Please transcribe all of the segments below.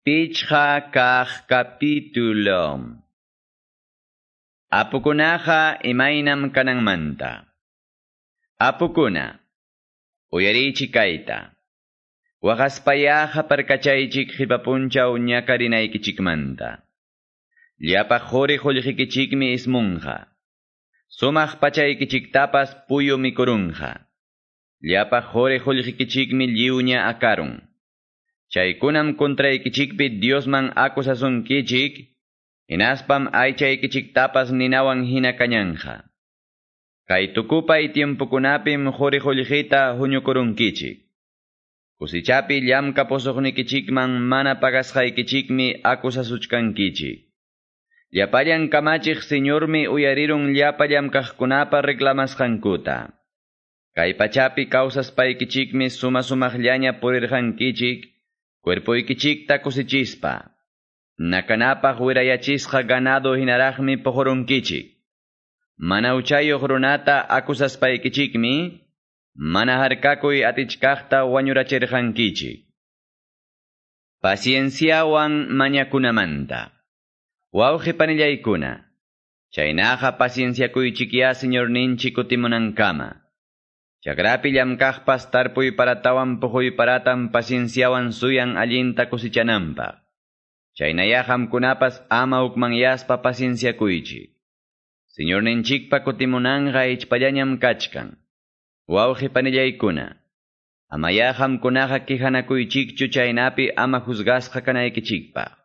Pichha kah capítulo. Apukunaha imainam kanangmanta. Apukuna. Uyarichi kaita. Waqaspayaha parkachaychik hipapunchaw ñakarinaykichikmanta. Llapa jori hullhikichikmi ismunja. Sumaq pachaykichiktapas puyo mikurunja. Llapa jori hullhikichikmi lliuña akarun. Chaykunam contraykichikpi Diosman kichik, inaspam aychaykichiktapas ninawan hina kañanja. Kay tukupay tiempukunapim jurijullita huñukurunkichik. Kusichapi llamka posoqnikichikman mana pagasqaykichikmi akusasuchkankichik. Llapallan kamachik señormi uyarirun llapa llamkaqkunapa reclamasqankuta. Kay pachapi kawsaspaykichikmi suma sumaqllaña purirqankichik, Cuerpoykichikta kusichispa. Nakanapaq wirayachisqa ganado hinaraqmi pohorunkichik. Mana uchayoq runata akusaspaykichikmi, mana harkakuy atichkaqta wañurachirqankichik. Pacienciawan mañakunamanta. Wawqi panillaykuna. Chaynaqa pacienciakuychikya señor ninchi kutimunankama. Chakrapi llamkaqpas tarpuy paratawan pujuy paratam pacienciawan suyan allinta kusichananpaq. Chaynaya hamkunapas ama ukmanyaspa pacienciakuychi. Señor ninchikpa kutimunanqa ichpallañam kachkan. Wawqi panillaykuna. Amaya hamkunaqa kihanakuychikchu chaynapi ama juzgasqa kanaykichikpaq.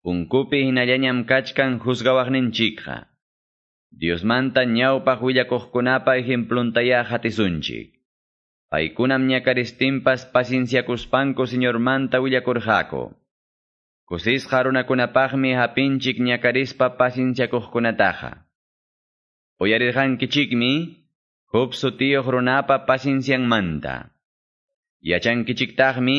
Unkupi hinallañam kachkan juzgawaqninchikqa. Diosmanta ñawpaq willakuqkunapa ejempluntaya hatisunchik. Paykunam ñakaristinpas pacienciakuspanku señormanta willakurqaku. Kusisqa runakunapaqmi hapinchik ñakarispa pacienciakuqkunataqa. Uyarirqankichikmi, huk sutiyuq runapa paciencianmanta. Yachankichiktaqmi,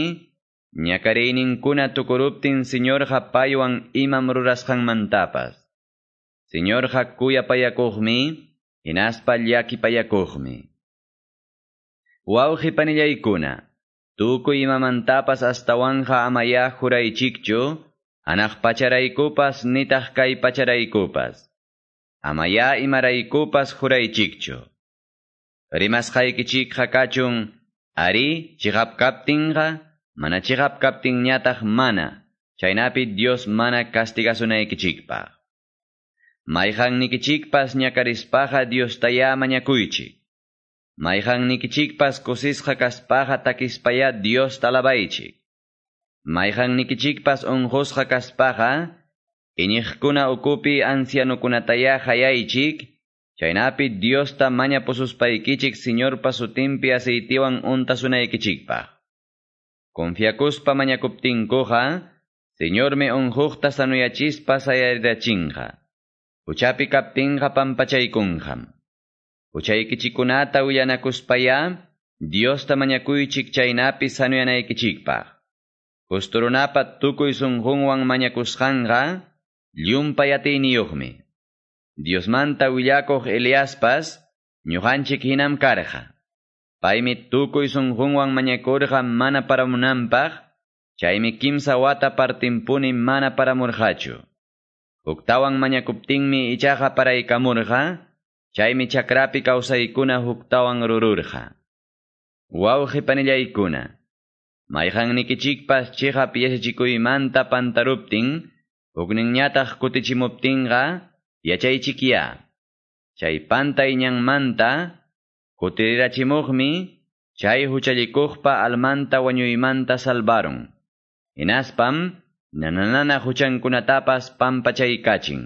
ñakariyninkuna tukuruptin señorqa paywan imam rurasqanmantapas. Señor hakuya payakuqmi, hinaspa llakipayakuqmi. Wawqi panillaykuna, tukuy imamantapas astawanja amaya juraychikchu, anaq pacharaykupas nitaq kay pacharaykupas. Amaya imaraykupas juraychikchu. Rimasqaykichikqa kachun, ari chigapkaptinqa, mana chigapkaptinñataq mana, chaynapi Dios mana castigasunaykichikpaq. Mayhan nikichikpas ñakarispaja Dios taya mañakuychi. Mayhan nikichikpas kusisqa kaspaja takispaya Dios talabaychi. Mayhan nikichikpas unjusqa kaspaja, iñiqkuna ukupi ancianukunataya hayaychik, chaynapi Diosta maña pususpaykichik Señor pasutimpi aceitiwan untasunaykichikpaj. Confiakuspa mañakuptinkuja, Señor me unjukta sanuyachispa sayarirachinja. Uchapi kaptinqa pampachaykunqam. Uchaykichikunata uyanakuspaya, Diosta mañakuychik chaynapi sanuyanaykichikpaq. Kusturunapa tukuy sunqunwan mañakusqanqa, llumpay atiyniyuqmi. Diosmanta willakuq Eliaspas, ñuqanchik hinam karqa. Paymi tukuy sunqunwan mañakurqa mana paramunanpaq, chaymi kimsa wata partinpuni mana paramurqachu. Huktawan mañakuptinmi ichaqa paraykamurqa, chaymi chakrapi kawsaykuna huktawan rururqa. Wawqi panillaykuna, mayqannikichikpas chiqap yachachikuymanta pantaruptin, hukninñataq kutichimuptinqa, yachaychikya. Chay pantayñanmanta, kutirirachimuqmi, chay huchallikuqpa almanta wañuymanta salvaron. Inaspam, nananana huchankunatapas pampachaykachin.